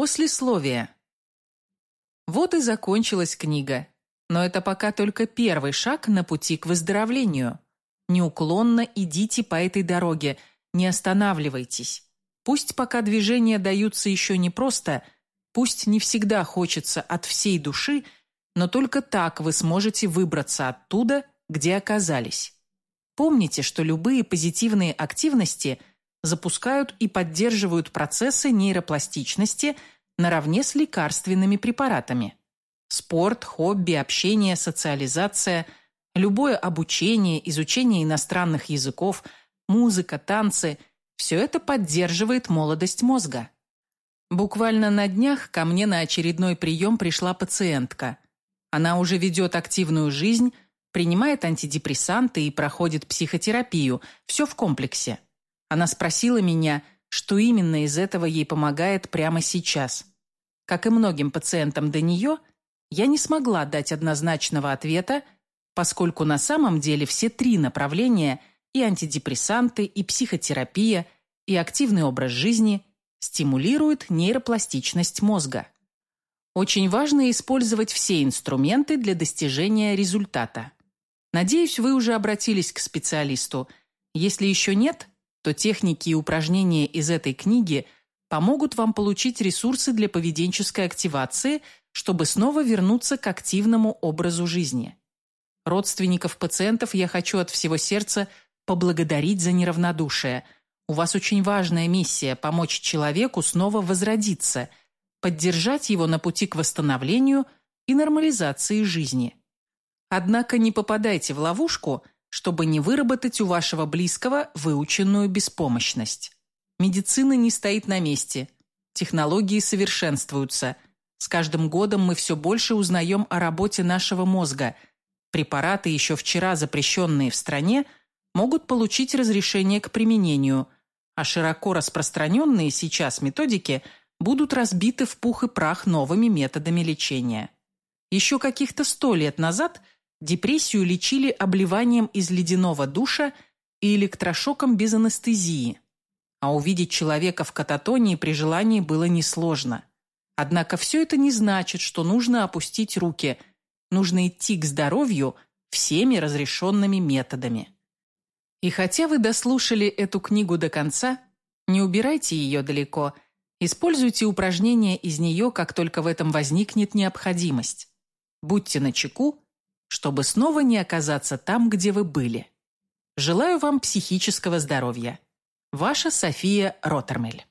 Послесловие. Вот и закончилась книга. Но это пока только первый шаг на пути к выздоровлению. Неуклонно идите по этой дороге, не останавливайтесь. Пусть пока движения даются еще непросто, пусть не всегда хочется от всей души, но только так вы сможете выбраться оттуда, где оказались. Помните, что любые позитивные активности запускают и поддерживают процессы нейропластичности наравне с лекарственными препаратами. Спорт, хобби, общение, социализация, любое обучение, изучение иностранных языков, музыка, танцы – все это поддерживает молодость мозга. Буквально на днях ко мне на очередной прием пришла пациентка. Она уже ведет активную жизнь, принимает антидепрессанты и проходит психотерапию, все в комплексе. Она спросила меня, что именно из этого ей помогает прямо сейчас. Как и многим пациентам до нее, я не смогла дать однозначного ответа, поскольку на самом деле все три направления и антидепрессанты, и психотерапия, и активный образ жизни стимулируют нейропластичность мозга. Очень важно использовать все инструменты для достижения результата. Надеюсь, вы уже обратились к специалисту. Если еще нет, то техники и упражнения из этой книги помогут вам получить ресурсы для поведенческой активации, чтобы снова вернуться к активному образу жизни. Родственников пациентов я хочу от всего сердца поблагодарить за неравнодушие. У вас очень важная миссия – помочь человеку снова возродиться, поддержать его на пути к восстановлению и нормализации жизни. Однако не попадайте в ловушку, чтобы не выработать у вашего близкого выученную беспомощность. Медицина не стоит на месте. Технологии совершенствуются. С каждым годом мы все больше узнаем о работе нашего мозга. Препараты, еще вчера запрещенные в стране, могут получить разрешение к применению, а широко распространенные сейчас методики будут разбиты в пух и прах новыми методами лечения. Еще каких-то сто лет назад – Депрессию лечили обливанием из ледяного душа и электрошоком без анестезии. А увидеть человека в кататонии при желании было несложно. Однако все это не значит, что нужно опустить руки. Нужно идти к здоровью всеми разрешенными методами. И хотя вы дослушали эту книгу до конца, не убирайте ее далеко. Используйте упражнения из нее, как только в этом возникнет необходимость. Будьте начеку чтобы снова не оказаться там, где вы были. Желаю вам психического здоровья. Ваша София Роттермель.